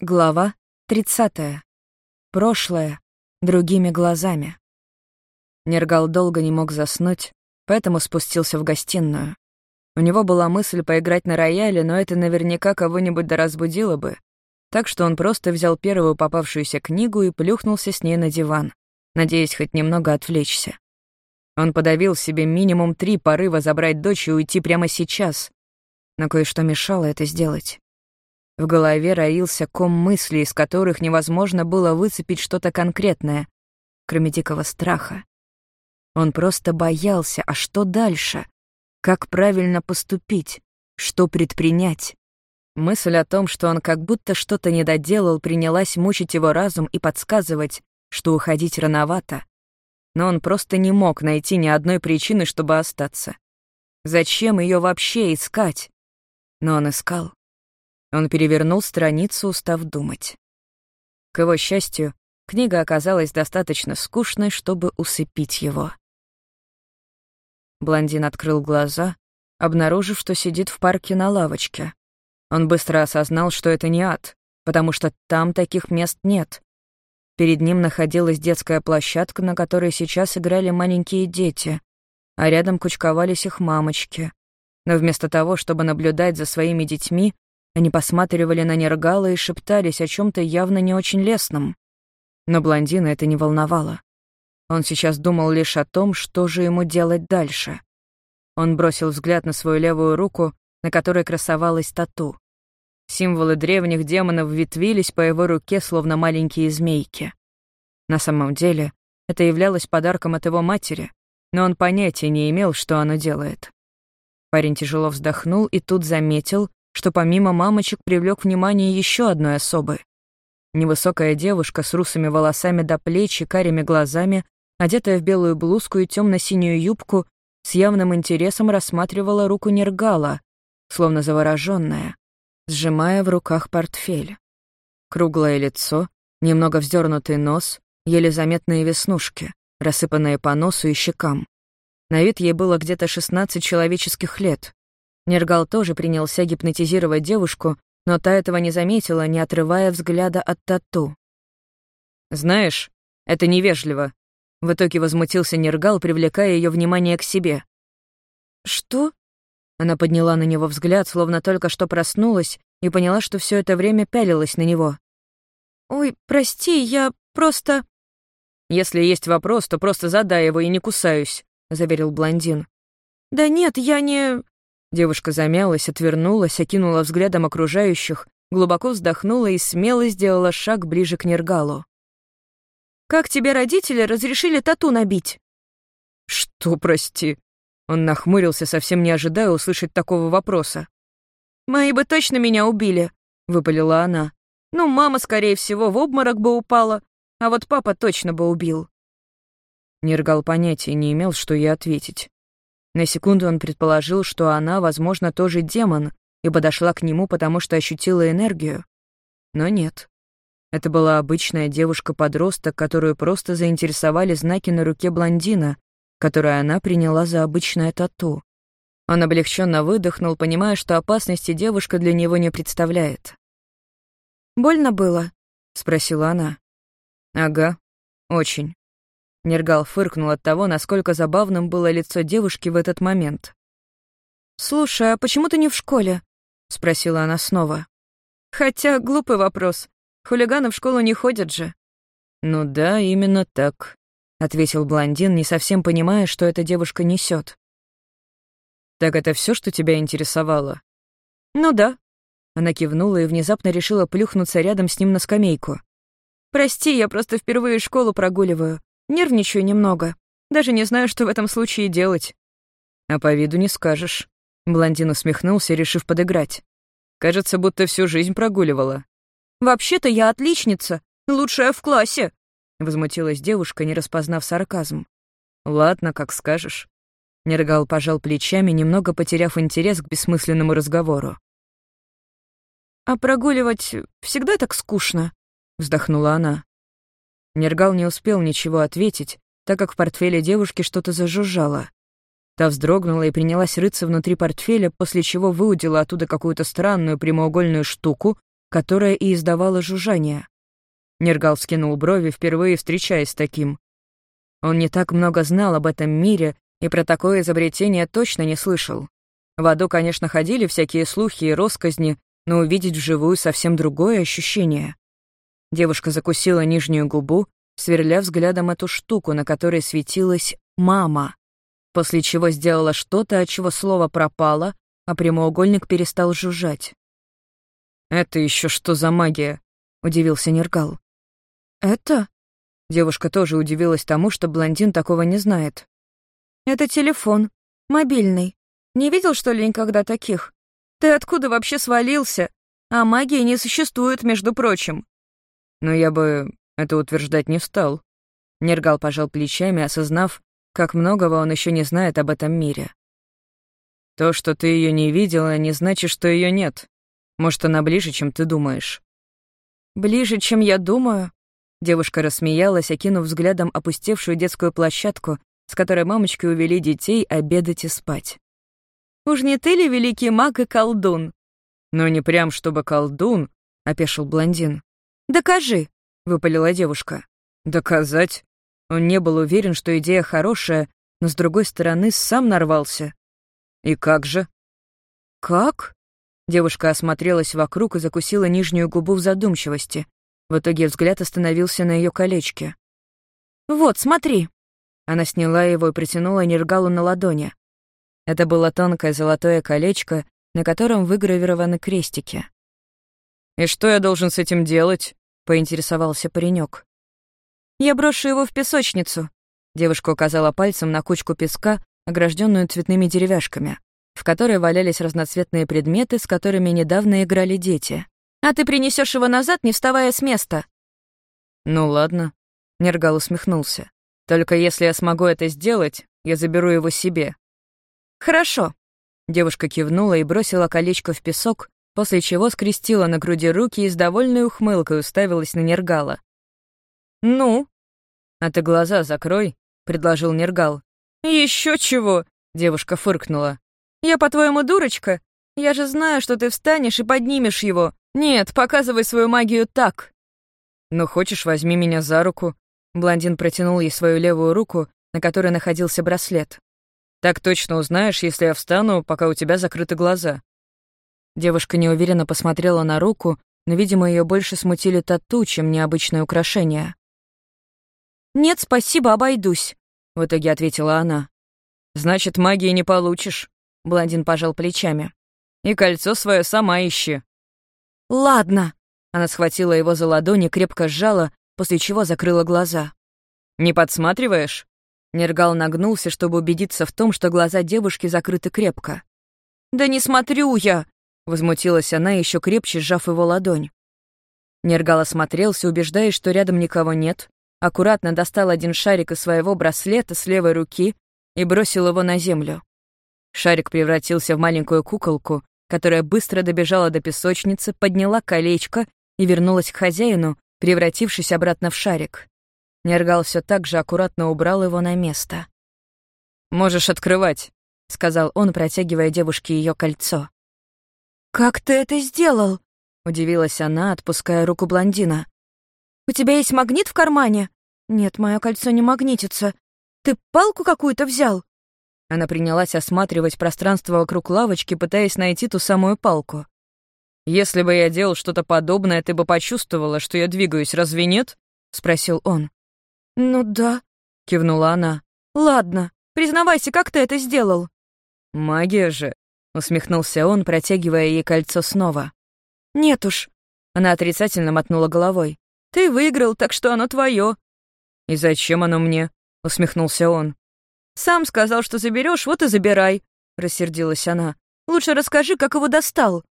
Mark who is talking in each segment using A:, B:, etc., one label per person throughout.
A: Глава 30. Прошлое. Другими глазами. Нергал долго не мог заснуть, поэтому спустился в гостиную. У него была мысль поиграть на рояле, но это наверняка кого-нибудь да разбудило бы. Так что он просто взял первую попавшуюся книгу и плюхнулся с ней на диван, надеясь хоть немного отвлечься. Он подавил себе минимум три порыва забрать дочь и уйти прямо сейчас, но кое-что мешало это сделать. В голове роился ком мыслей, из которых невозможно было выцепить что-то конкретное, кроме дикого страха. Он просто боялся, а что дальше? Как правильно поступить? Что предпринять? Мысль о том, что он как будто что-то не доделал, принялась мучить его разум и подсказывать, что уходить рановато. Но он просто не мог найти ни одной причины, чтобы остаться. Зачем ее вообще искать? Но он искал. Он перевернул страницу, устав думать. К его счастью, книга оказалась достаточно скучной, чтобы усыпить его. Блондин открыл глаза, обнаружив, что сидит в парке на лавочке. Он быстро осознал, что это не ад, потому что там таких мест нет. Перед ним находилась детская площадка, на которой сейчас играли маленькие дети, а рядом кучковались их мамочки. Но вместо того, чтобы наблюдать за своими детьми, они посматривали на Нергала и шептались о чем то явно не очень лестном. Но блондина это не волновало. Он сейчас думал лишь о том, что же ему делать дальше. Он бросил взгляд на свою левую руку, на которой красовалась тату. Символы древних демонов ветвились по его руке, словно маленькие змейки. На самом деле, это являлось подарком от его матери, но он понятия не имел, что оно делает. Парень тяжело вздохнул и тут заметил, что помимо мамочек привлек внимание еще одной особы. Невысокая девушка с русыми волосами до плеч и карими глазами, одетая в белую блузку и темно-синюю юбку, с явным интересом рассматривала руку Нергала, словно завороженная, сжимая в руках портфель. Круглое лицо, немного вздернутый нос, еле заметные веснушки, рассыпанные по носу и щекам. На вид ей было где-то 16 человеческих лет. Нергал тоже принялся гипнотизировать девушку, но та этого не заметила, не отрывая взгляда от тату. «Знаешь, это невежливо», — в итоге возмутился Нергал, привлекая ее внимание к себе. «Что?» Она подняла на него взгляд, словно только что проснулась, и поняла, что все это время пялилась на него. «Ой, прости, я просто...» «Если есть вопрос, то просто задай его и не кусаюсь», — заверил блондин. «Да нет, я не...» Девушка замялась, отвернулась, окинула взглядом окружающих, глубоко вздохнула и смело сделала шаг ближе к Нергалу. «Как тебе родители разрешили тату набить?» «Что, прости?» Он нахмурился, совсем не ожидая услышать такого вопроса. «Мои бы точно меня убили», — выпалила она. «Ну, мама, скорее всего, в обморок бы упала, а вот папа точно бы убил». Нергал понятия не имел, что ей ответить. На секунду он предположил, что она, возможно, тоже демон, и подошла к нему, потому что ощутила энергию. Но нет. Это была обычная девушка-подросток, которую просто заинтересовали знаки на руке блондина, которую она приняла за обычное тату. Он облегченно выдохнул, понимая, что опасности девушка для него не представляет. «Больно было?» — спросила она. «Ага, очень». Нергал фыркнул от того, насколько забавным было лицо девушки в этот момент. «Слушай, а почему ты не в школе?» — спросила она снова. «Хотя глупый вопрос. Хулиганы в школу не ходят же». «Ну да, именно так», — ответил блондин, не совсем понимая, что эта девушка несет. «Так это все, что тебя интересовало?» «Ну да». Она кивнула и внезапно решила плюхнуться рядом с ним на скамейку. «Прости, я просто впервые школу прогуливаю. Нервничаю немного. Даже не знаю, что в этом случае делать. А по виду не скажешь. Блондин усмехнулся, решив подыграть. Кажется, будто всю жизнь прогуливала. «Вообще-то я отличница, лучшая в классе», — возмутилась девушка, не распознав сарказм. «Ладно, как скажешь». Нергал пожал плечами, немного потеряв интерес к бессмысленному разговору. «А прогуливать всегда так скучно?» — вздохнула она. Нергал не успел ничего ответить, так как в портфеле девушки что-то зажужжало. Та вздрогнула и принялась рыться внутри портфеля, после чего выудила оттуда какую-то странную прямоугольную штуку, которая и издавала жужжание. Нергал скинул брови, впервые встречаясь с таким. Он не так много знал об этом мире и про такое изобретение точно не слышал. В аду, конечно, ходили всякие слухи и росказни, но увидеть вживую совсем другое ощущение. Девушка закусила нижнюю губу, сверля взглядом эту штуку, на которой светилась «мама», после чего сделала что-то, от чего слово пропало, а прямоугольник перестал жужжать. «Это еще что за магия?» — удивился Нергал. «Это?» Девушка тоже удивилась тому, что блондин такого не знает. «Это телефон. Мобильный. Не видел, что ли, никогда таких? Ты откуда вообще свалился? А магии не существует, между прочим». «Но я бы это утверждать не стал». Нергал пожал плечами, осознав, как многого он еще не знает об этом мире. «То, что ты ее не видела, не значит, что ее нет. Может, она ближе, чем ты думаешь».
B: «Ближе, чем я думаю?» Девушка рассмеялась, окинув взглядом опустевшую детскую площадку, с которой мамочкой увели детей обедать и спать. «Уж не ты ли великий маг и колдун?»
A: «Ну, не прям чтобы колдун», — опешил блондин.
B: «Докажи», — выпалила девушка.
A: «Доказать?» Он не был уверен, что идея хорошая, но, с другой стороны, сам нарвался. «И как же?»
B: «Как?»
A: Девушка осмотрелась вокруг и закусила нижнюю губу в задумчивости. В итоге взгляд остановился на ее колечке.
B: «Вот, смотри».
A: Она сняла его и притянула Нергалу на ладони. Это было тонкое золотое колечко, на котором выгравированы крестики. «И что я должен с этим делать?» — поинтересовался паренек.
B: «Я брошу его в песочницу», — девушка указала пальцем на кучку песка, огражденную цветными деревяшками, в которой валялись разноцветные предметы, с которыми недавно играли дети а ты принесешь его назад, не вставая с места».
A: «Ну ладно», — Нергал усмехнулся. «Только если я смогу это сделать, я заберу его себе».
B: «Хорошо».
A: Девушка кивнула и бросила колечко в песок, после чего скрестила на груди руки и с довольной ухмылкой уставилась на Нергала.
B: «Ну?»
A: «А ты глаза закрой», — предложил Нергал.
B: Еще чего?» — девушка фыркнула. «Я, по-твоему, дурочка? Я же знаю, что ты встанешь и поднимешь его. «Нет, показывай свою магию так».
A: «Ну, хочешь, возьми меня за руку». Блондин протянул ей свою левую руку, на которой находился браслет. «Так точно узнаешь, если я встану, пока у тебя закрыты глаза». Девушка неуверенно посмотрела на руку, но, видимо, ее больше смутили тату, чем необычное украшение.
B: «Нет, спасибо, обойдусь», — в итоге ответила она.
A: «Значит, магии не получишь», — блондин пожал плечами. «И кольцо свое сама ищи».
B: «Ладно».
A: Она схватила его за ладони, крепко сжала, после чего закрыла глаза. «Не подсматриваешь?» Нергал нагнулся, чтобы убедиться в том, что глаза девушки закрыты крепко.
B: «Да не смотрю я!» — возмутилась она, еще крепче сжав его ладонь.
A: Нергал осмотрелся, убеждаясь, что рядом никого нет, аккуратно достал один шарик из своего браслета с левой руки и бросил его на землю. Шарик превратился в маленькую куколку, которая быстро добежала до песочницы, подняла колечко и вернулась к хозяину, превратившись обратно в шарик. Нергал все так же аккуратно убрал его на место. «Можешь открывать», — сказал он, протягивая девушке ее кольцо.
B: «Как ты это сделал?»
A: — удивилась она, отпуская руку блондина.
B: «У тебя есть магнит в кармане?» «Нет, мое кольцо не магнитится. Ты палку какую-то взял?»
A: Она принялась осматривать пространство вокруг лавочки, пытаясь найти ту самую палку. «Если бы я делал что-то подобное, ты бы почувствовала, что я двигаюсь, разве нет?» — спросил он.
B: «Ну да», — кивнула она. «Ладно, признавайся, как ты это сделал?»
A: «Магия же», — усмехнулся он, протягивая ей кольцо снова.
B: «Нет уж», — она отрицательно мотнула головой. «Ты выиграл, так что оно твое.
A: «И зачем оно мне?» — усмехнулся он.
B: «Сам сказал, что заберешь, вот и забирай», — рассердилась она. «Лучше расскажи, как его достал».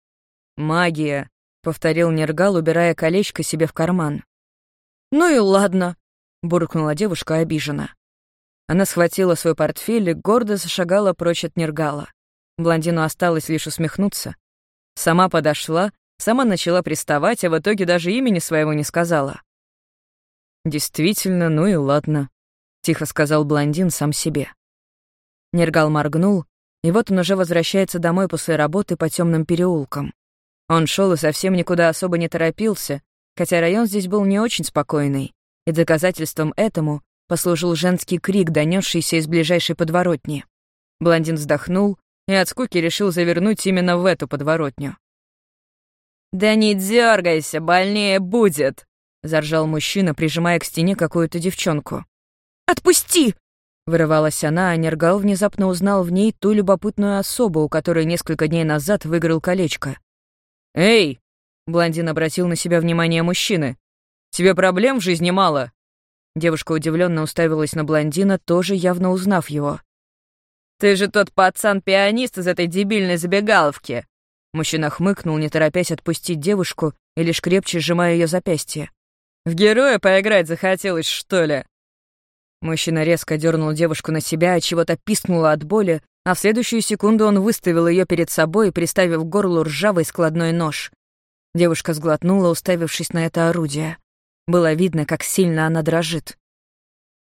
A: «Магия», — повторил Нергал, убирая колечко себе в карман.
B: «Ну и ладно», —
A: буркнула девушка обиженно. Она схватила свой портфель и гордо зашагала прочь от Нергала. Блондину осталось лишь усмехнуться. Сама подошла, сама начала приставать, а в итоге даже имени своего не сказала. «Действительно, ну и ладно», тихо сказал блондин сам себе. Нергал моргнул, и вот он уже возвращается домой после работы по темным переулкам. Он шел и совсем никуда особо не торопился, хотя район здесь был не очень спокойный, и доказательством этому послужил женский крик, донесшийся из ближайшей подворотни. Блондин вздохнул и от скуки решил завернуть именно в эту подворотню. «Да не дергайся, больнее будет!» — заржал мужчина, прижимая к стене какую-то девчонку.
B: «Отпусти!»
A: — вырывалась она, а Нергал внезапно узнал в ней ту любопытную особу, у которой несколько дней назад выиграл колечко. «Эй!» — блондин обратил на себя внимание мужчины. «Тебе проблем в жизни мало?» Девушка удивленно уставилась на блондина, тоже явно узнав его. «Ты же тот пацан-пианист из этой дебильной забегаловки!» Мужчина хмыкнул, не торопясь отпустить девушку и лишь крепче сжимая ее запястье. «В героя поиграть захотелось, что ли?» Мужчина резко дернул девушку на себя, чего-то пискнуло от боли, а в следующую секунду он выставил ее перед собой, приставив к горлу ржавый складной нож. Девушка сглотнула, уставившись на это орудие. Было видно, как сильно она дрожит.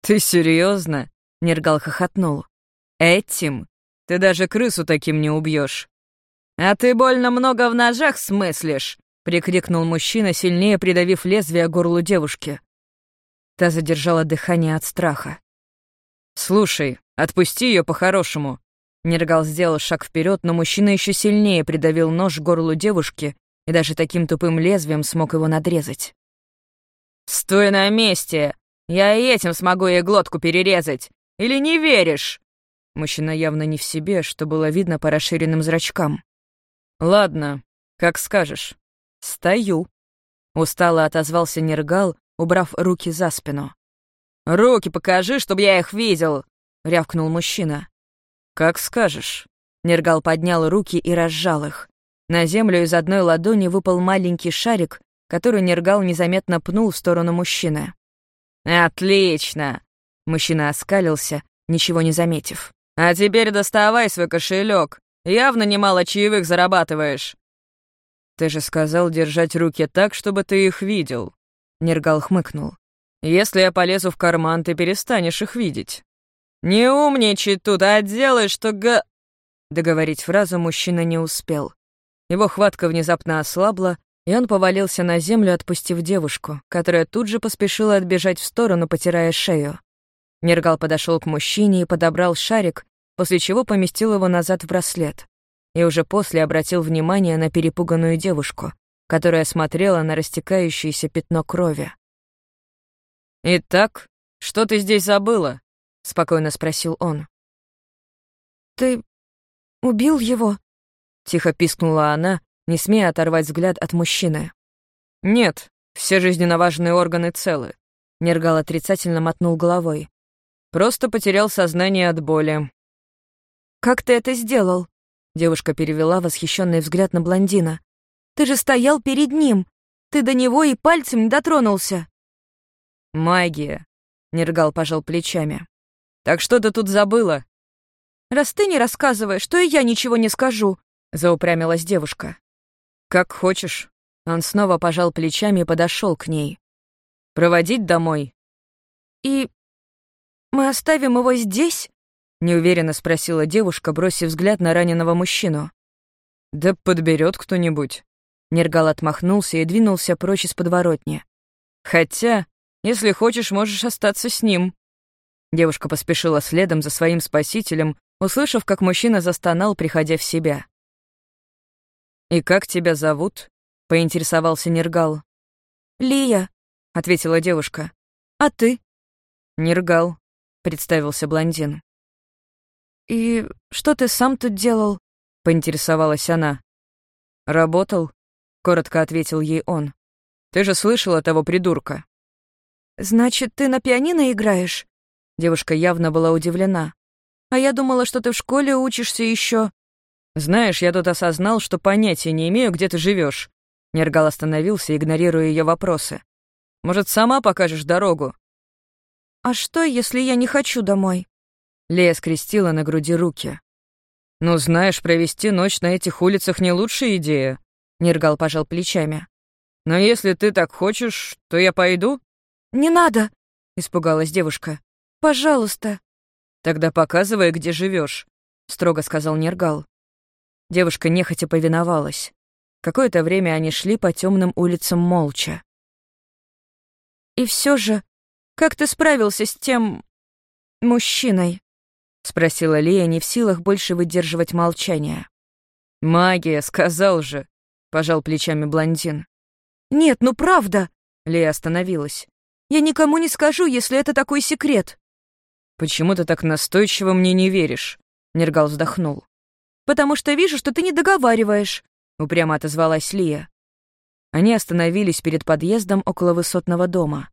A: «Ты серьезно? Нергал хохотнул. «Этим? Ты даже крысу таким не убьешь. «А ты больно много в ножах смыслишь!» — прикрикнул мужчина, сильнее придавив лезвие горлу девушки. Та задержала дыхание от страха. «Слушай, отпусти ее по-хорошему». Нергал сделал шаг вперед, но мужчина еще сильнее придавил нож горлу девушки и даже таким тупым лезвием смог его надрезать. «Стой на месте! Я и этим смогу ей глотку перерезать! Или не веришь?» Мужчина явно не в себе, что было видно по расширенным зрачкам. «Ладно, как скажешь. Стою», — устало отозвался Нергал, убрав руки за спину. «Руки покажи, чтобы я их видел!» — рявкнул мужчина. «Как скажешь». Нергал поднял руки и разжал их. На землю из одной ладони выпал маленький шарик, который Нергал незаметно пнул в сторону мужчины. «Отлично!» Мужчина оскалился, ничего не заметив. «А теперь доставай свой кошелек. Явно немало чаевых зарабатываешь». «Ты же сказал держать руки так, чтобы ты их видел». Нергал хмыкнул. «Если я полезу в карман, ты перестанешь их видеть». «Не умничай тут, а делай, что га...» Договорить фразу мужчина не успел. Его хватка внезапно ослабла, и он повалился на землю, отпустив девушку, которая тут же поспешила отбежать в сторону, потирая шею. Нергал подошел к мужчине и подобрал шарик, после чего поместил его назад в браслет. И уже после обратил внимание на перепуганную девушку, которая смотрела на растекающееся пятно крови. «Итак, что ты здесь забыла?» — спокойно спросил он.
B: «Ты убил его?» — тихо пискнула она, не смея оторвать взгляд от мужчины.
A: «Нет, все жизненно важные органы целы», — Нергал отрицательно мотнул головой. «Просто потерял сознание от боли».
B: «Как ты это сделал?» Девушка перевела восхищенный взгляд на блондина. «Ты же стоял перед ним! Ты до него и пальцем не дотронулся!»
A: «Магия», — Нергал пожал плечами. «Так что ты тут забыла?»
B: «Раз ты не рассказываешь, то и я ничего не скажу», — заупрямилась девушка.
A: «Как хочешь». Он снова пожал плечами и подошел к ней. «Проводить домой?»
B: «И мы оставим его здесь?»
A: — неуверенно спросила девушка, бросив взгляд на раненого мужчину. «Да подберет кто-нибудь». Нергал отмахнулся и двинулся прочь из подворотни. «Хотя, если хочешь, можешь остаться с ним». Девушка поспешила следом за своим спасителем, услышав, как мужчина застонал, приходя в себя. «И как тебя зовут?» — поинтересовался Нергал.
B: «Лия», — ответила девушка. «А ты?»
A: «Нергал», — представился блондин.
B: «И что ты сам тут делал?»
A: — поинтересовалась она. «Работал», — коротко ответил ей он. «Ты же слышала того придурка?»
B: «Значит, ты на пианино играешь?»
A: Девушка явно была удивлена.
B: «А я думала, что ты в школе учишься еще.
A: «Знаешь, я тут осознал, что понятия не имею, где ты живешь. Нергал остановился, игнорируя ее вопросы. «Может, сама покажешь дорогу?»
B: «А что, если я не хочу домой?»
A: Лея скрестила на груди руки. «Ну, знаешь, провести ночь на этих улицах не лучшая идея», — Нергал пожал плечами. «Но если ты так хочешь, то я пойду?»
B: «Не надо», — испугалась девушка. «Пожалуйста».
A: «Тогда показывай, где живешь, строго сказал Нергал. Девушка нехотя повиновалась.
B: Какое-то время они шли по темным улицам молча. «И все же, как ты справился с тем... мужчиной?» — спросила Лия, не в силах больше выдерживать молчание.
A: «Магия, сказал же», — пожал плечами блондин.
B: «Нет, ну правда!» — Лия остановилась. «Я никому не скажу, если это такой секрет».
A: «Почему ты так настойчиво мне не веришь?» — Нергал вздохнул.
B: «Потому что вижу, что ты не договариваешь», — упрямо отозвалась Лия.
A: Они остановились перед подъездом около высотного дома.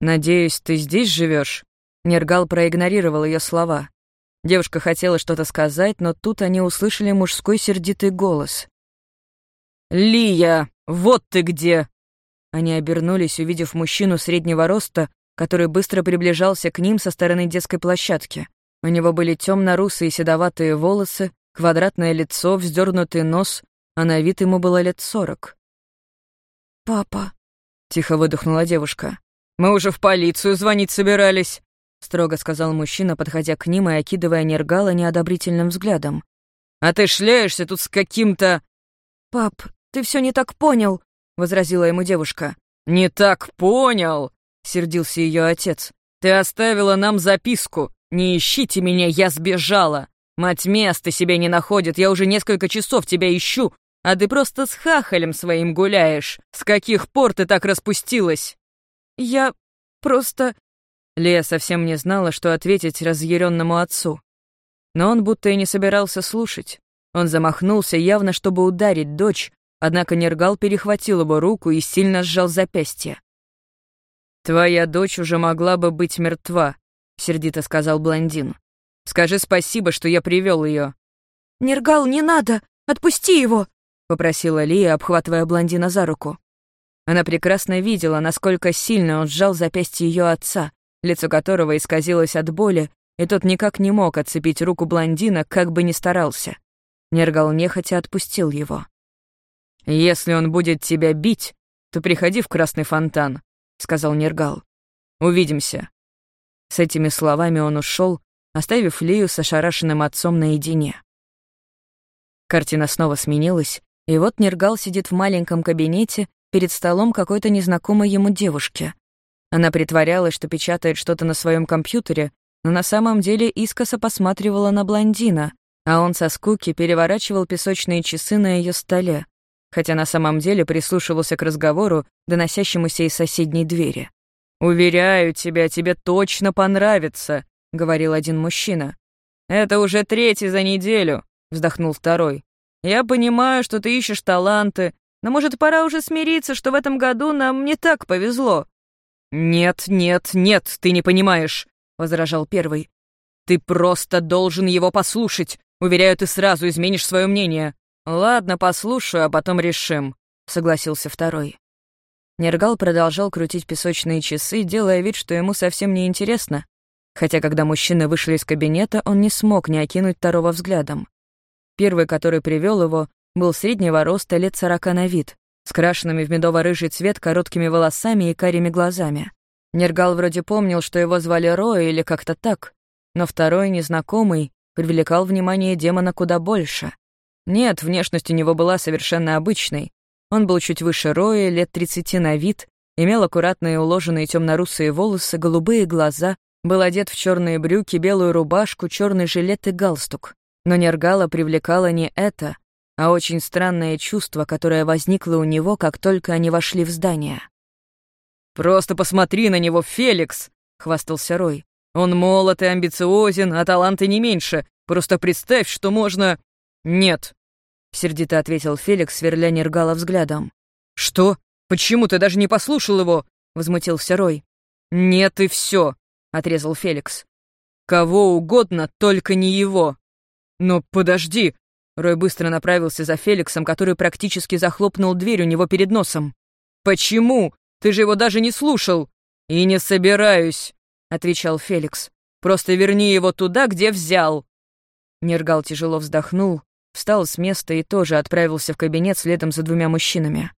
A: «Надеюсь, ты здесь живешь? Нергал проигнорировал ее слова. Девушка хотела что-то сказать, но тут они услышали мужской сердитый голос. «Лия, вот ты где!» Они обернулись, увидев мужчину среднего роста, который быстро приближался к ним со стороны детской площадки. У него были темно-русые седоватые волосы, квадратное лицо, вздернутый нос, а на вид ему было лет сорок.
B: «Папа», —
A: тихо выдохнула девушка. «Мы уже в полицию звонить собирались», — строго сказал мужчина, подходя к ним и окидывая Нергала неодобрительным взглядом. «А ты шляешься тут с каким-то...»
B: «Пап, ты все не так понял», — возразила ему девушка.
A: «Не так понял», — сердился ее отец. «Ты оставила нам записку. Не ищите меня, я сбежала. Мать места себе не находит, я уже несколько часов тебя ищу, а ты просто с хахалем своим гуляешь. С каких пор ты так распустилась?»
B: «Я просто...»
A: Лея совсем не знала, что ответить разъяренному отцу. Но он будто и не собирался слушать. Он замахнулся, явно чтобы ударить дочь, однако Нергал перехватил его руку и сильно сжал запястье. «Твоя дочь уже могла бы быть мертва», — сердито сказал блондин. «Скажи спасибо, что я привел ее.
B: «Нергал, не надо! Отпусти его!» — попросила Лия, обхватывая блондина за руку.
A: Она прекрасно видела, насколько сильно он сжал запястье ее отца, лицо которого исказилось от боли, и тот никак не мог отцепить руку блондина, как бы ни старался. Нергал нехотя отпустил его. «Если он будет тебя бить, то приходи в Красный фонтан», — сказал Нергал. «Увидимся». С этими словами он ушел, оставив Лию с ошарашенным отцом наедине. Картина снова сменилась, и вот Нергал сидит в маленьком кабинете перед столом какой-то незнакомой ему девушки. Она притворялась, что печатает что-то на своем компьютере, но на самом деле искоса посматривала на блондина, а он со скуки переворачивал песочные часы на ее столе, хотя на самом деле прислушивался к разговору, доносящемуся из соседней двери. «Уверяю тебя, тебе точно понравится», — говорил один мужчина. «Это уже третий за неделю», — вздохнул второй. «Я понимаю, что ты ищешь таланты, но, может, пора уже смириться, что в этом году нам не так повезло. «Нет, нет, нет, ты не понимаешь», — возражал первый. «Ты просто должен его послушать. Уверяю, ты сразу изменишь свое мнение». «Ладно, послушаю, а потом решим», — согласился второй. Нергал продолжал крутить песочные часы, делая вид, что ему совсем не интересно. Хотя, когда мужчины вышли из кабинета, он не смог не окинуть второго взглядом. Первый, который привел его, был среднего роста лет сорока на вид с крашенными в медово-рыжий цвет короткими волосами и карими глазами. Нергал вроде помнил, что его звали Роя или как-то так, но второй, незнакомый, привлекал внимание демона куда больше. Нет, внешность у него была совершенно обычной. Он был чуть выше Роя, лет 30 на вид, имел аккуратные уложенные темно-русые волосы, голубые глаза, был одет в черные брюки, белую рубашку, черный жилет и галстук. Но Нергала привлекало не это, а очень странное чувство, которое возникло у него, как только они вошли в здание. «Просто посмотри на него, Феликс!» — хвастался Рой. «Он молод и амбициозен, а таланты не меньше. Просто представь, что можно...» «Нет», — сердито ответил Феликс, сверля Нергала взглядом. «Что? Почему ты даже не послушал его?» — возмутился Рой. «Нет и все», — отрезал Феликс. «Кого угодно, только не его». «Но подожди, Рой быстро направился за Феликсом, который практически захлопнул дверь у него перед носом. «Почему? Ты же его даже не слушал!» «И не собираюсь», — отвечал Феликс. «Просто верни его туда, где взял». Нергал тяжело вздохнул, встал с места и тоже отправился в кабинет следом за двумя мужчинами.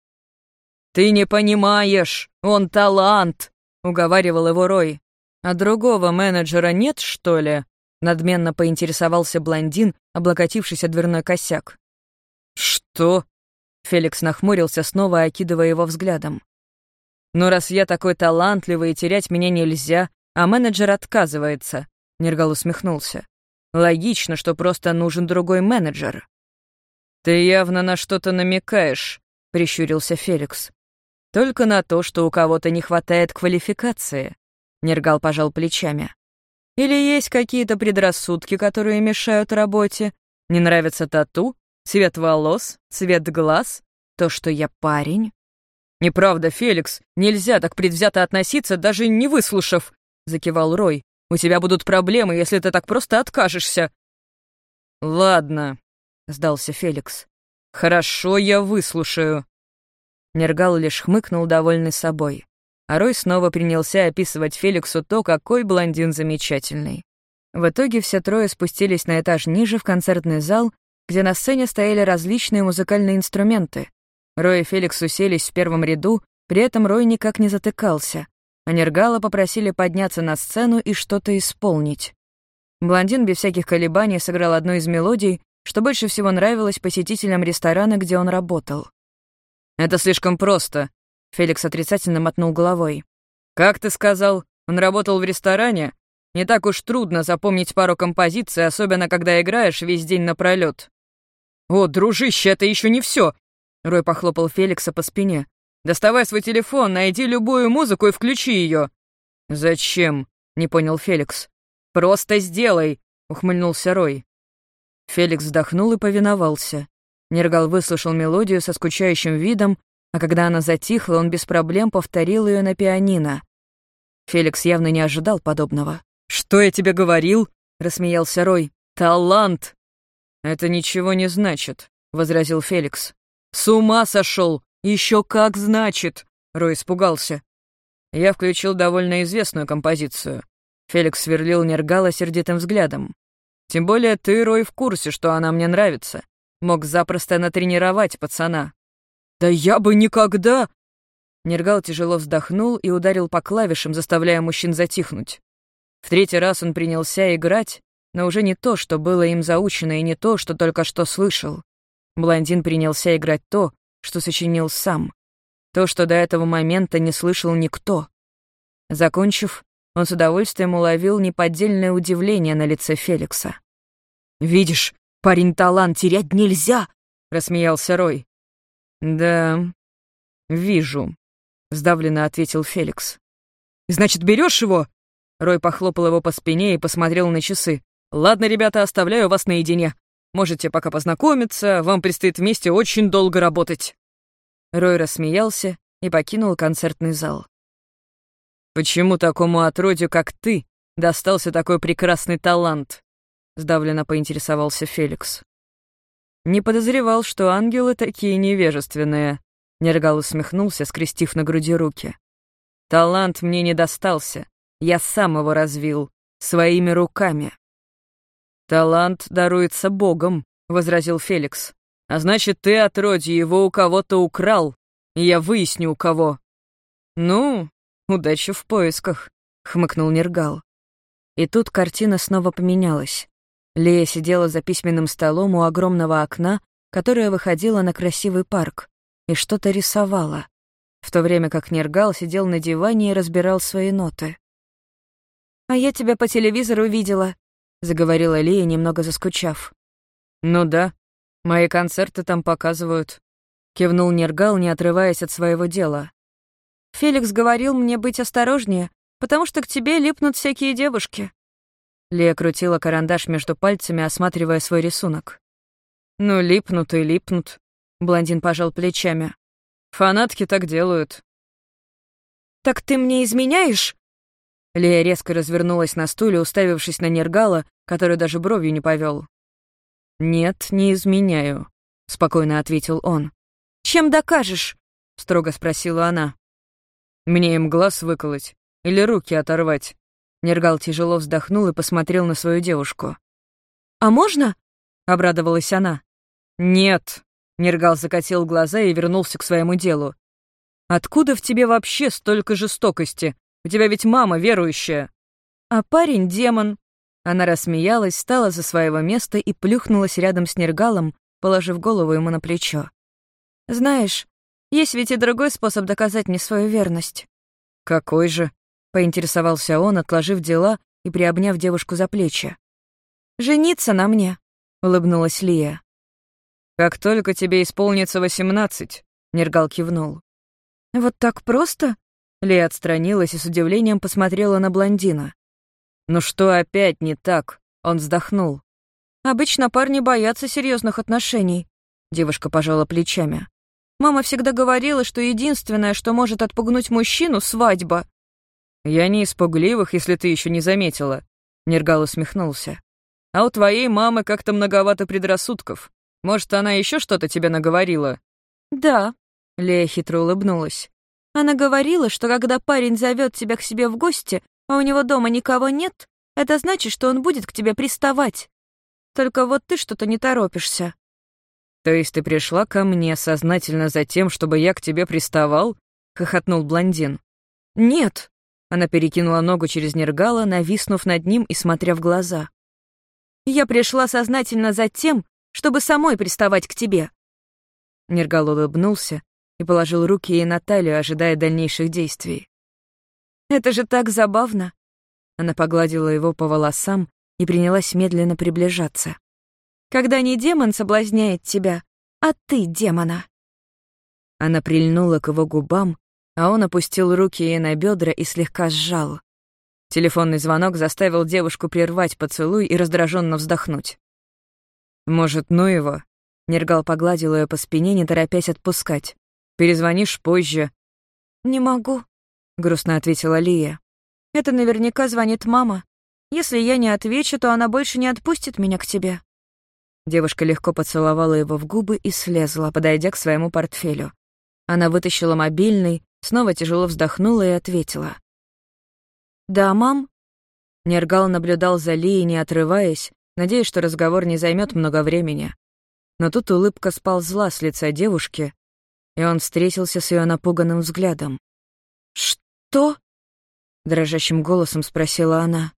A: «Ты не понимаешь, он талант», — уговаривал его Рой. «А другого менеджера нет, что ли?» Надменно поинтересовался блондин, облокотившись о дверной косяк. «Что?» Феликс нахмурился, снова окидывая его взглядом. «Ну, раз я такой талантливый и терять меня нельзя, а менеджер отказывается», — Нергал усмехнулся. «Логично, что просто нужен другой менеджер». «Ты явно на что-то намекаешь», — прищурился Феликс. «Только на то, что у кого-то не хватает квалификации», — Нергал пожал плечами. «Или есть какие-то предрассудки, которые мешают работе? Не нравится тату? Цвет волос? Цвет глаз? То, что я парень?» «Неправда, Феликс, нельзя так предвзято относиться, даже не выслушав», — закивал Рой. «У тебя будут проблемы, если ты так просто откажешься». «Ладно», — сдался Феликс. «Хорошо, я выслушаю». Нергал лишь хмыкнул, довольный собой. А Рой снова принялся описывать Феликсу то, какой блондин замечательный. В итоге все трое спустились на этаж ниже в концертный зал, где на сцене стояли различные музыкальные инструменты, Рой и Феликс уселись в первом ряду, при этом Рой никак не затыкался. А Нергала попросили подняться на сцену и что-то исполнить. Блондин без всяких колебаний сыграл одну из мелодий, что больше всего нравилось посетителям ресторана, где он работал. «Это слишком просто», — Феликс отрицательно мотнул головой. «Как ты сказал, он работал в ресторане? Не так уж трудно запомнить пару композиций, особенно когда играешь весь день напролёт». «О, дружище, это еще не все. Рой похлопал Феликса по спине. «Доставай свой телефон, найди любую музыку и включи ее». «Зачем?» — не понял Феликс. «Просто сделай!» — ухмыльнулся Рой. Феликс вздохнул и повиновался. Нергал выслушал мелодию со скучающим видом, а когда она затихла, он без проблем повторил ее на пианино. Феликс явно не ожидал подобного. «Что я тебе говорил?» — рассмеялся Рой. «Талант!» «Это ничего не значит», — возразил Феликс. «С ума сошел! Еще как значит!» Рой испугался. Я включил довольно известную композицию. Феликс сверлил Нергала сердитым взглядом. «Тем более ты, Рой, в курсе, что она мне нравится. Мог запросто натренировать пацана». «Да я бы никогда...» Нергал тяжело вздохнул и ударил по клавишам, заставляя мужчин затихнуть. В третий раз он принялся играть, но уже не то, что было им заучено, и не то, что только что слышал. Блондин принялся играть то, что сочинил сам. То, что до этого момента не слышал никто. Закончив, он с удовольствием уловил неподдельное удивление на лице Феликса. «Видишь, парень талант терять нельзя!» — рассмеялся Рой. «Да, вижу», — сдавленно ответил Феликс. «Значит, берешь его?» Рой похлопал его по спине и посмотрел на часы. «Ладно, ребята, оставляю вас наедине. Можете пока познакомиться, вам предстоит вместе очень долго работать». Рой рассмеялся и покинул концертный зал. «Почему такому отродью, как ты, достался такой прекрасный талант?» — сдавленно поинтересовался Феликс. «Не подозревал, что ангелы такие невежественные», — Нергал усмехнулся, скрестив на груди руки. «Талант мне не достался. Я сам его развил. Своими руками». «Талант даруется Богом», — возразил Феликс. «А значит, ты, отродье, его у кого-то украл, и я выясню, у кого». «Ну, удачи в поисках», — хмыкнул Нергал. И тут картина снова поменялась. Лея сидела за письменным столом у огромного окна, которое выходило на красивый парк, и что-то рисовала, в то время как Нергал сидел на диване и разбирал свои ноты. «А я тебя по телевизору видела», — заговорила Лия, немного заскучав. «Ну да, мои концерты там показывают», — кивнул Нергал, не отрываясь от своего дела. «Феликс говорил мне быть осторожнее, потому что к тебе липнут всякие девушки». Лия крутила карандаш между пальцами, осматривая свой рисунок. «Ну, липнут и липнут», — блондин пожал плечами. «Фанатки так делают». «Так ты мне изменяешь?» Лея резко развернулась на стуле, уставившись на Нергала, который даже бровью не повел. «Нет, не изменяю», — спокойно ответил он. «Чем докажешь?» — строго спросила она. «Мне им глаз выколоть или руки оторвать?» Нергал тяжело вздохнул и посмотрел на свою девушку. «А можно?» — обрадовалась она. «Нет», — Нергал закатил глаза и вернулся к своему делу. «Откуда в тебе вообще столько жестокости? У тебя ведь мама верующая». «А парень — демон». Она рассмеялась, встала за своего места и плюхнулась рядом с Нергалом,
B: положив голову ему на плечо. «Знаешь, есть ведь и другой способ доказать мне свою верность».
A: «Какой же?» — поинтересовался он, отложив дела и приобняв девушку за плечи.
B: «Жениться на мне», — улыбнулась Лия.
A: «Как только тебе исполнится восемнадцать», — Нергал кивнул.
B: «Вот так просто?»
A: Лия отстранилась и с удивлением посмотрела на блондина. «Ну что опять не так?» — он вздохнул.
B: «Обычно парни боятся серьезных отношений», — девушка пожала плечами. «Мама всегда говорила, что единственное, что может отпугнуть мужчину — свадьба».
A: «Я не из пугливых, если ты еще не заметила», — Нергал усмехнулся. «А у твоей мамы как-то многовато предрассудков. Может, она еще что-то тебе наговорила?»
B: «Да», —
A: Лея хитро улыбнулась.
B: «Она говорила, что когда парень зовет тебя к себе в гости, а у него дома никого нет, это значит, что он будет к тебе приставать. Только вот ты что-то не торопишься».
A: «То есть ты пришла ко мне сознательно за тем, чтобы я к тебе приставал?» — хохотнул блондин.
B: «Нет», —
A: она перекинула ногу через Нергала, нависнув над ним и смотря в глаза.
B: «Я пришла сознательно за тем, чтобы самой приставать к тебе».
A: Нергал улыбнулся и положил руки ей на талию, ожидая дальнейших действий.
B: «Это же так забавно!»
A: Она погладила его по волосам и принялась медленно приближаться.
B: «Когда не демон соблазняет тебя, а ты демона».
A: Она прильнула к его губам, а он опустил руки ей на бедра и слегка сжал. Телефонный звонок заставил девушку прервать поцелуй и раздраженно вздохнуть. «Может, ну его?» Нергал погладил ее по спине, не торопясь отпускать. «Перезвонишь позже».
B: «Не могу», — грустно ответила Лия. «Это наверняка звонит мама. Если я не отвечу, то она больше не отпустит меня к тебе».
A: Девушка легко поцеловала его в губы и слезла, подойдя к своему портфелю. Она вытащила мобильный, снова тяжело вздохнула и ответила.
B: «Да, мам?»
A: Нергал наблюдал за Лией, не отрываясь, надеясь, что разговор не займет много времени. Но тут улыбка сползла с лица девушки, и он встретился с ее напуганным взглядом.
B: «Что?» — дрожащим голосом спросила она.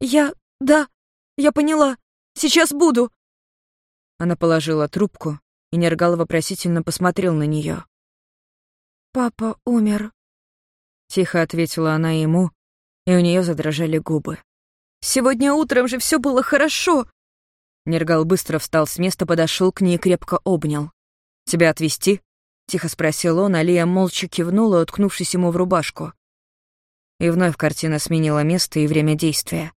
B: «Я... да, я поняла. Сейчас буду».
A: Она положила трубку, и Нергал вопросительно посмотрел на нее.
B: «Папа умер», —
A: тихо ответила она ему, и у нее задрожали губы.
B: Сегодня утром же все было хорошо!»
A: Нергал быстро встал с места, подошел к ней и крепко обнял. «Тебя отвезти?» — тихо спросил он, а Лия молча кивнула, уткнувшись ему в рубашку. И вновь картина сменила место и время действия.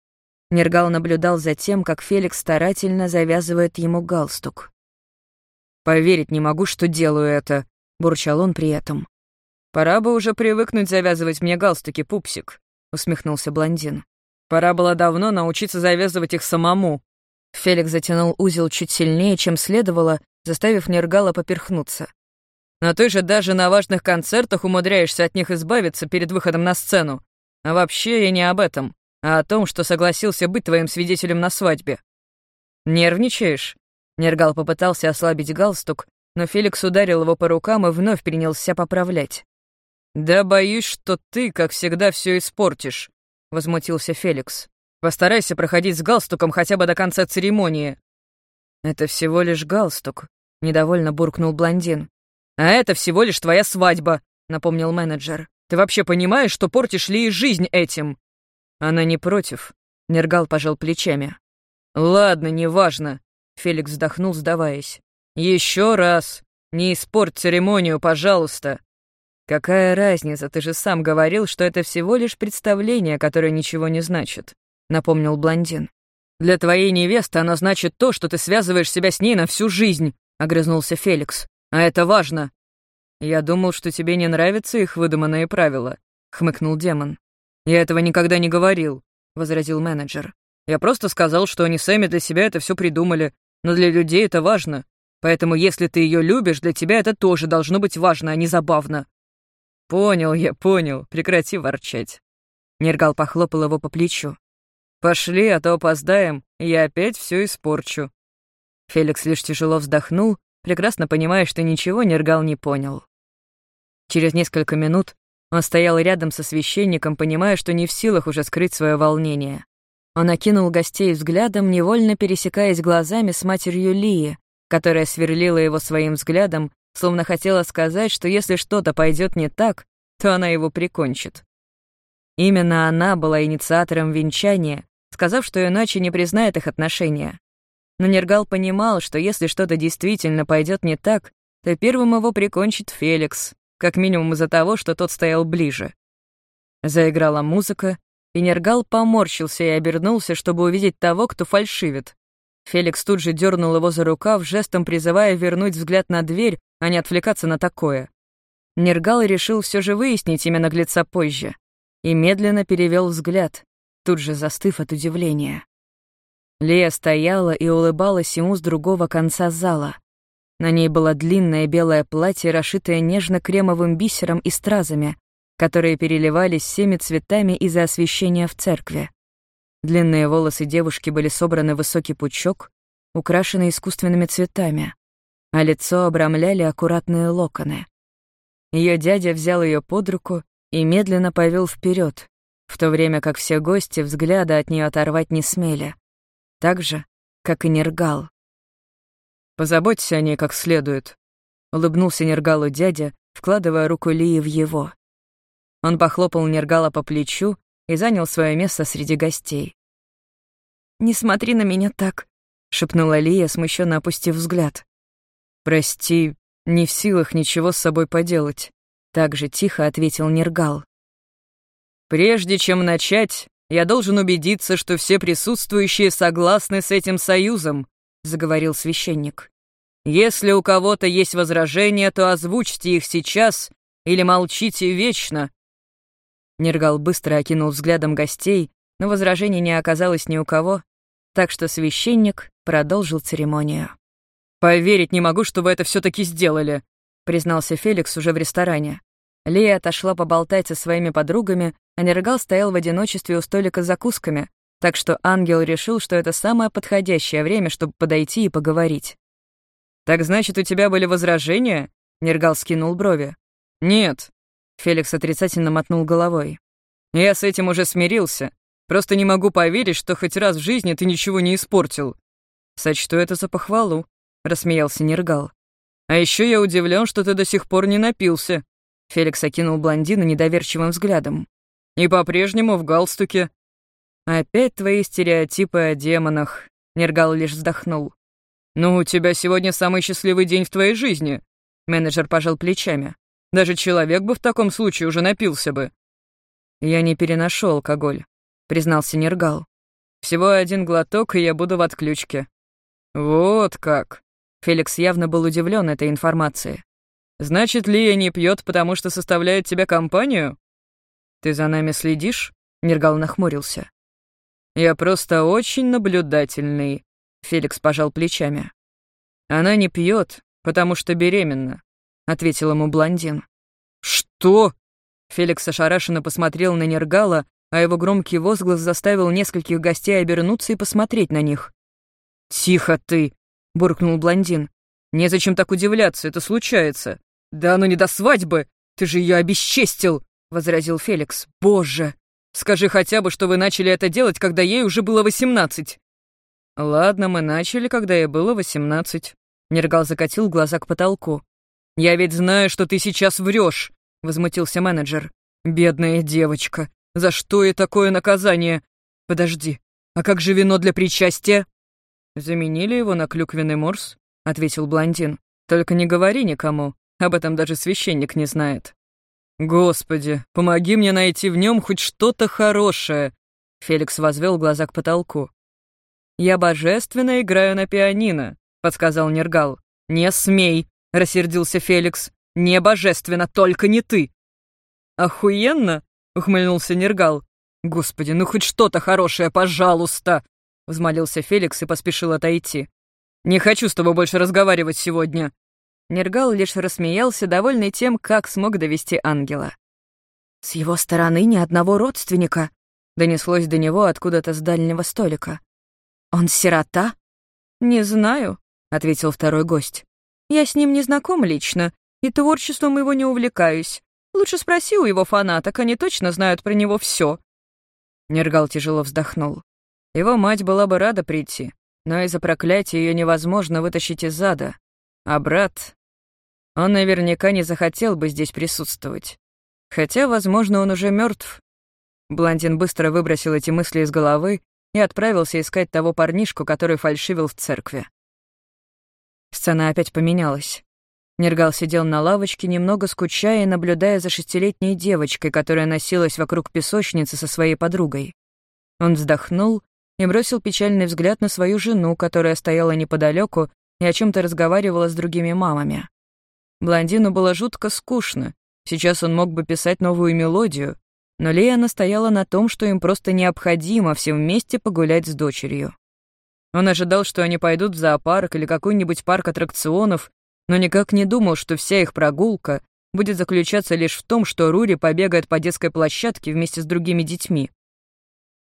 A: Нергал наблюдал за тем, как Феликс старательно завязывает ему галстук. «Поверить не могу, что делаю это», — бурчал он при этом. «Пора бы уже привыкнуть завязывать мне галстуки, пупсик», — усмехнулся блондин. Пора было давно научиться завязывать их самому. Феликс затянул узел чуть сильнее, чем следовало, заставив Нергала поперхнуться. Но ты же даже на важных концертах умудряешься от них избавиться перед выходом на сцену. А вообще я не об этом, а о том, что согласился быть твоим свидетелем на свадьбе. Нервничаешь? Нергал попытался ослабить галстук, но Феликс ударил его по рукам и вновь принялся поправлять. «Да боюсь, что ты, как всегда, все испортишь возмутился Феликс. «Постарайся проходить с галстуком хотя бы до конца церемонии». «Это всего лишь галстук», — недовольно буркнул блондин. «А это всего лишь твоя свадьба», — напомнил менеджер. «Ты вообще понимаешь, что портишь ли и жизнь этим?» «Она не против», — Нергал пожал плечами. «Ладно, неважно», — Феликс вздохнул, сдаваясь. «Еще раз. Не испорть церемонию, пожалуйста». «Какая разница, ты же сам говорил, что это всего лишь представление, которое ничего не значит», — напомнил блондин. «Для твоей невесты оно значит то, что ты связываешь себя с ней на всю жизнь», — огрызнулся Феликс. «А это важно». «Я думал, что тебе не нравятся их выдуманные правила», — хмыкнул демон. «Я этого никогда не говорил», — возразил менеджер. «Я просто сказал, что они сами для себя это все придумали, но для людей это важно. Поэтому если ты ее любишь, для тебя это тоже должно быть важно, а не забавно». «Понял я, понял. Прекрати ворчать». Нергал похлопал его по плечу. «Пошли, а то опоздаем, я опять все испорчу». Феликс лишь тяжело вздохнул, прекрасно понимая, что ничего Нергал не понял. Через несколько минут он стоял рядом со священником, понимая, что не в силах уже скрыть свое волнение. Он окинул гостей взглядом, невольно пересекаясь глазами с матерью Лии, которая сверлила его своим взглядом, словно хотела сказать, что если что-то пойдет не так, то она его прикончит. Именно она была инициатором венчания, сказав, что иначе не признает их отношения. Но Нергал понимал, что если что-то действительно пойдет не так, то первым его прикончит Феликс, как минимум из-за того, что тот стоял ближе. Заиграла музыка, и Нергал поморщился и обернулся, чтобы увидеть того, кто фальшивит. Феликс тут же дернул его за рукав, жестом призывая вернуть взгляд на дверь, а не отвлекаться на такое. Нергал решил все же выяснить имя наглеца позже и медленно перевел взгляд, тут же застыв от удивления. Лея стояла и улыбалась ему с другого конца зала. На ней было длинное белое платье, расшитое нежно-кремовым бисером и стразами, которые переливались всеми цветами из-за освещения в церкви. Длинные волосы девушки были собраны в высокий пучок, украшенный искусственными цветами, а лицо обрамляли аккуратные локоны. Ее дядя взял ее под руку и медленно повел вперед, в то время как все гости взгляда от нее оторвать не смели, так же, как и Нергал. «Позаботься о ней как следует», — улыбнулся Нергалу дядя, вкладывая руку Лии в его. Он похлопал Нергала по плечу и занял свое место среди гостей. «Не смотри на меня так», — шепнула Лия, смущенно опустив взгляд. «Прости, не в силах ничего с собой поделать», — так же тихо ответил Нергал. «Прежде чем начать, я должен убедиться, что все присутствующие согласны с этим союзом», — заговорил священник. «Если у кого-то есть возражения, то озвучьте их сейчас или молчите вечно, Нергал быстро окинул взглядом гостей, но возражений не оказалось ни у кого, так что священник продолжил церемонию. «Поверить не могу, что вы это все таки сделали», — признался Феликс уже в ресторане. Лия отошла поболтать со своими подругами, а Нергал стоял в одиночестве у столика с закусками, так что ангел решил, что это самое подходящее время, чтобы подойти и поговорить. «Так значит, у тебя были возражения?» — Нергал скинул брови. «Нет, Феликс отрицательно мотнул головой. «Я с этим уже смирился. Просто не могу поверить, что хоть раз в жизни ты ничего не испортил». «Сочту это за похвалу», — рассмеялся Нергал. «А еще я удивлен, что ты до сих пор не напился». Феликс окинул блондина недоверчивым взглядом. «И по-прежнему в галстуке». «Опять твои стереотипы о демонах», — Нергал лишь вздохнул. «Ну, у тебя сегодня самый счастливый день в твоей жизни», — менеджер пожал плечами. Даже человек бы в таком случае уже напился бы. Я не переношу алкоголь, признался Нергал. Всего один глоток, и я буду в отключке. Вот как. Феликс явно был удивлен этой информацией. Значит, Лия не пьет, потому что составляет тебе компанию? Ты за нами следишь? Нергал нахмурился. Я просто очень наблюдательный. Феликс пожал плечами. Она не пьет, потому что беременна. — ответил ему блондин. «Что?» Феликс ошарашенно посмотрел на Нергала, а его громкий возглас заставил нескольких гостей обернуться и посмотреть на них. «Тихо ты!» — буркнул блондин. «Незачем так удивляться, это случается». «Да ну не до свадьбы! Ты же ее обесчестил!» — возразил Феликс. «Боже! Скажи хотя бы, что вы начали это делать, когда ей уже было восемнадцать!» «Ладно, мы начали, когда ей было восемнадцать». Нергал закатил глаза к потолку. «Я ведь знаю, что ты сейчас врешь», — возмутился менеджер. «Бедная девочка, за что ей такое наказание? Подожди, а как же вино для причастия?» «Заменили его на клюквенный морс», — ответил блондин. «Только не говори никому, об этом даже священник не знает». «Господи, помоги мне найти в нем хоть что-то хорошее», — Феликс возвел глаза к потолку. «Я божественно играю на пианино», — подсказал Нергал. «Не смей», — рассердился Феликс. «Не божественно, только не ты!» «Охуенно!» — ухмыльнулся Нергал. «Господи, ну хоть что-то хорошее, пожалуйста!» — взмолился Феликс и поспешил отойти. «Не хочу с тобой больше разговаривать сегодня!» Нергал лишь рассмеялся, довольный тем, как смог довести ангела. «С его стороны ни одного родственника», — донеслось до него откуда-то с дальнего столика. «Он сирота?» «Не знаю», — ответил второй гость. Я с ним не знаком лично, и творчеством его не увлекаюсь. Лучше спроси у его фанаток, они точно знают про него все. Нергал тяжело вздохнул. Его мать была бы рада прийти, но из-за проклятия ее невозможно вытащить из ада. А брат... Он наверняка не захотел бы здесь присутствовать. Хотя, возможно, он уже мертв. Блондин быстро выбросил эти мысли из головы и отправился искать того парнишку, который фальшивил в церкви. Сцена опять поменялась. Нергал сидел на лавочке, немного скучая и наблюдая за шестилетней девочкой, которая носилась вокруг песочницы со своей подругой. Он вздохнул и бросил печальный взгляд на свою жену, которая стояла неподалеку и о чем то разговаривала с другими мамами. Блондину было жутко скучно. Сейчас он мог бы писать новую мелодию, но Лея настояла на том, что им просто необходимо всем вместе погулять с дочерью. Он ожидал, что они пойдут в зоопарк или какой-нибудь парк аттракционов, но никак не думал, что вся их прогулка будет заключаться лишь в том, что Рури побегает по детской площадке вместе с другими детьми.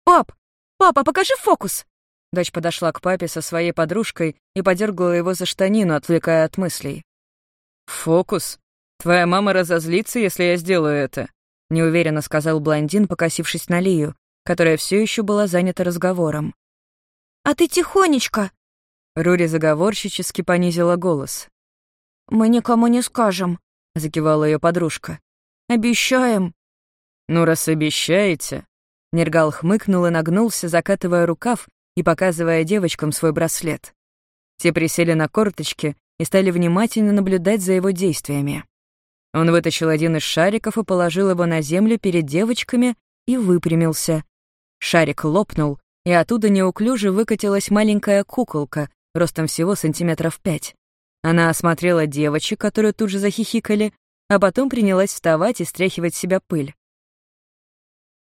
B: «Пап! Папа, покажи фокус!»
A: Дочь подошла к папе со своей подружкой и подергала его за штанину, отвлекая от мыслей. «Фокус? Твоя мама разозлится, если я сделаю это», — неуверенно сказал блондин, покосившись на Лию, которая все еще была занята разговором.
B: «А ты тихонечко!»
A: Рури заговорщически понизила голос.
B: «Мы никому не скажем», — закивала ее подружка. «Обещаем».
A: «Ну, раз обещаете...» Нергал хмыкнул и нагнулся, закатывая рукав и показывая девочкам свой браслет. Те присели на корточки и стали внимательно наблюдать за его действиями. Он вытащил один из шариков и положил его на землю перед девочками и выпрямился. Шарик лопнул, и оттуда неуклюже выкатилась маленькая куколка, ростом всего сантиметров пять. Она осмотрела девочек, которые тут же захихикали, а потом принялась вставать и стряхивать с себя пыль.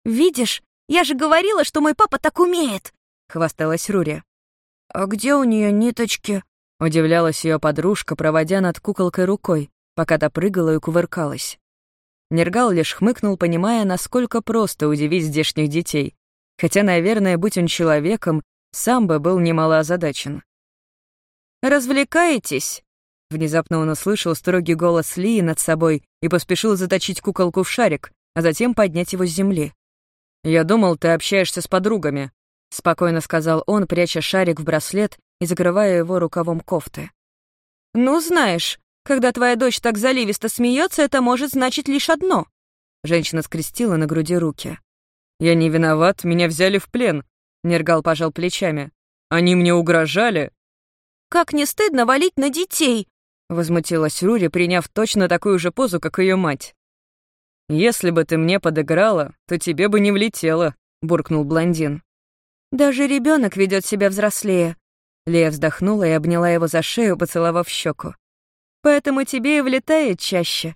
B: «Видишь, я же говорила, что мой папа так умеет!»
A: — хвасталась Рури.
B: «А где у нее ниточки?»
A: — удивлялась ее подружка, проводя над куколкой рукой, пока та прыгала и кувыркалась. Нергал лишь хмыкнул, понимая, насколько просто удивить здешних детей, хотя, наверное, будь он человеком, сам бы был немало озадачен.
B: «Развлекаетесь?»
A: Внезапно он услышал строгий голос Лии над собой и поспешил заточить куколку в шарик, а затем поднять его с земли. «Я думал, ты общаешься с подругами», — спокойно сказал он, пряча шарик в браслет и закрывая его рукавом кофты.
B: «Ну, знаешь, когда твоя дочь так заливисто смеется, это может значить лишь одно».
A: Женщина скрестила на груди руки. «Я не виноват, меня взяли в плен», — Нергал пожал плечами. «Они мне угрожали,
B: как не стыдно валить на детей!» — возмутилась Рури, приняв точно такую же позу, как ее мать.
A: «Если бы ты мне подыграла, то тебе бы не влетело», — буркнул блондин.
B: «Даже ребенок ведет себя взрослее».
A: Лея вздохнула и обняла его за шею, поцеловав щеку.
B: «Поэтому тебе и влетает чаще».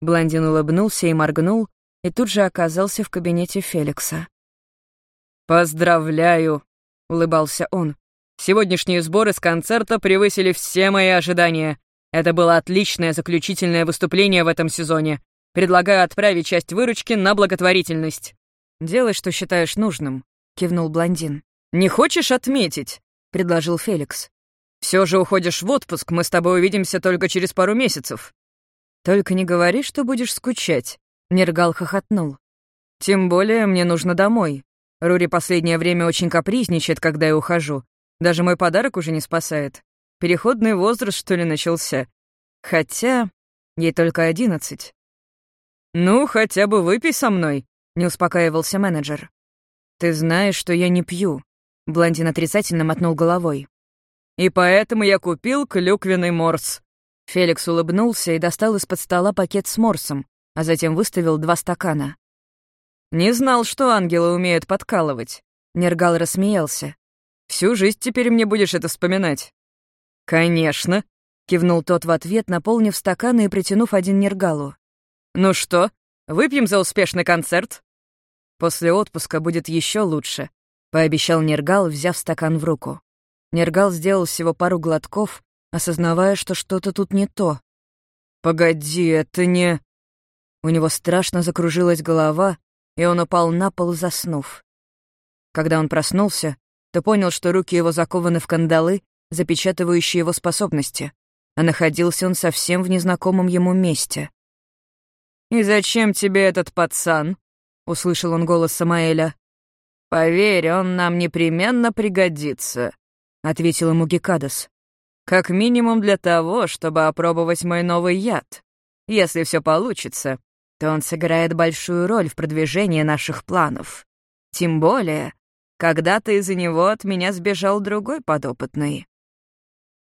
A: Блондин улыбнулся и моргнул, и тут же оказался в кабинете Феликса. «Поздравляю!» — улыбался он. Сегодняшние сборы с концерта превысили все мои ожидания. Это было отличное заключительное выступление в этом сезоне. Предлагаю отправить часть выручки на благотворительность». «Делай, что считаешь нужным», — кивнул блондин. «Не хочешь отметить?» — предложил Феликс. Все же уходишь в отпуск, мы с тобой увидимся только через пару месяцев». «Только не говори, что будешь скучать», — Нергал хохотнул. «Тем более мне нужно домой. Рури последнее время очень капризничает, когда я ухожу, даже мой подарок уже не спасает. Переходный возраст, что ли, начался. Хотя ей только одиннадцать. «Ну, хотя бы выпей со мной», — не успокаивался менеджер. «Ты знаешь, что я не пью», — блондин отрицательно мотнул головой. «И поэтому я купил клюквенный морс». Феликс улыбнулся и достал из-под стола пакет с морсом, а затем выставил два стакана. «Не знал, что ангелы умеют подкалывать», — Нергал рассмеялся. Всю жизнь теперь мне будешь это вспоминать». «Конечно», — кивнул тот в ответ, наполнив стаканы и притянув один нергалу. «Ну что, выпьем за успешный концерт?» «После отпуска будет еще лучше», — пообещал Нергал, взяв стакан в руку. Нергал сделал всего пару глотков, осознавая, что что-то тут не то. «Погоди, это не...» У него страшно закружилась голова, и он упал на пол, заснув. Когда он проснулся, то понял, что руки его закованы в кандалы, запечатывающие его способности, а находился он совсем в незнакомом ему месте. «И зачем тебе этот пацан?» — услышал он голос Самаэля. «Поверь, он нам непременно пригодится. — ответил ему Гекадас. «Как минимум для того, чтобы опробовать мой новый яд. Если все получится, то он сыграет большую роль в продвижении наших планов. Тем более, когда-то из-за него от меня сбежал другой подопытный».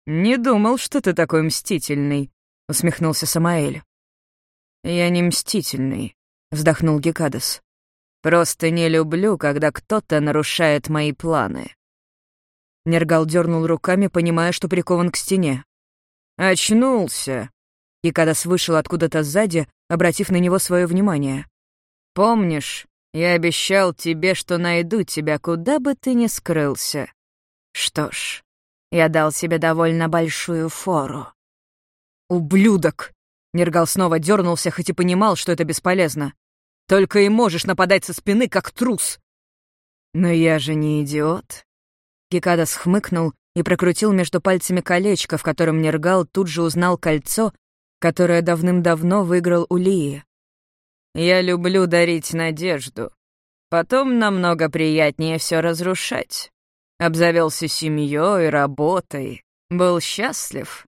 A: «Не думал, что ты такой мстительный», — усмехнулся Самаэль. «Я не мстительный», — вздохнул Гекадас. «Просто не люблю, когда кто-то нарушает мои планы». Нергал дернул руками, понимая, что прикован к стене. «Очнулся!» Гекадас вышел откуда-то сзади, обратив на него свое внимание. «Помнишь, я обещал тебе, что найду тебя, куда бы ты ни скрылся. Что ж, я дал себе довольно большую фору». «Ублюдок!» Нергал снова дернулся, хоть и понимал, что это бесполезно. «Только и можешь нападать со спины, как трус!» «Но я же не идиот!» Гекадас хмыкнул и прокрутил между пальцами колечко, в котором Нергал тут же узнал кольцо, которое давным-давно выиграл у Лии. «Я люблю дарить надежду. Потом намного приятнее все разрушать. Обзавелся семьей, работой, был счастлив.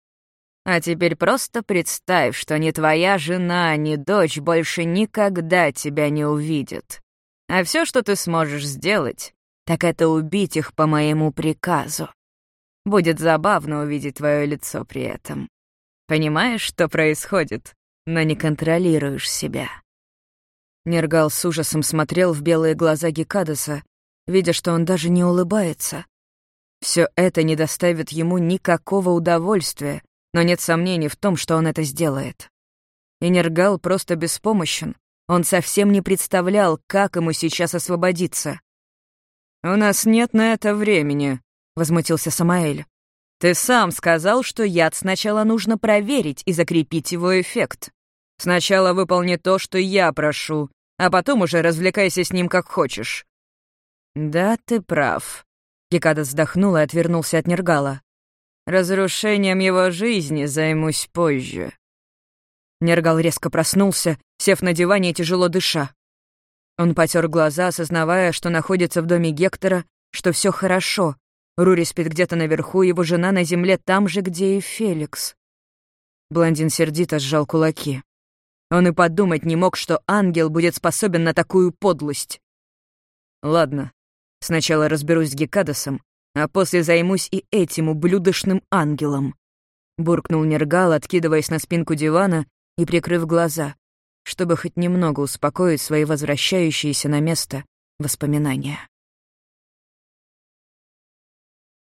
A: А теперь просто представь, что ни твоя жена, ни дочь больше никогда тебя не увидят. А все, что ты сможешь сделать, так это убить их по моему приказу. Будет забавно увидеть твое лицо при этом. Понимаешь, что происходит, но не контролируешь себя. Нергал с ужасом смотрел в белые глаза Гекадаса, видя, что он даже не улыбается. Все это не доставит ему никакого удовольствия, но нет сомнений в том, что он это сделает. Инергал просто беспомощен. Он совсем не представлял, как ему сейчас освободиться. «У нас нет на это времени», — возмутился Самаэль. «Ты сам сказал, что яд сначала нужно проверить и закрепить его эффект. Сначала выполни то, что я прошу, а потом уже развлекайся с ним как хочешь». «Да, ты прав», — Гекада вздохнул и отвернулся от Нергала. Разрушением его жизни займусь позже». Нергал резко проснулся, сев на диване и тяжело дыша. Он потер глаза, осознавая, что находится в доме Гектора, что все хорошо. Рури спит где-то наверху, его жена на земле там же, где и Феликс. Блондин сердито сжал кулаки. Он и подумать не мог, что ангел будет способен на такую подлость. Ладно, сначала разберусь с Гекадосом, а после займусь и этим ублюдочным ангелом», — буркнул Нергал, откидываясь на спинку дивана и прикрыв глаза, чтобы хоть немного успокоить свои возвращающиеся на место воспоминания.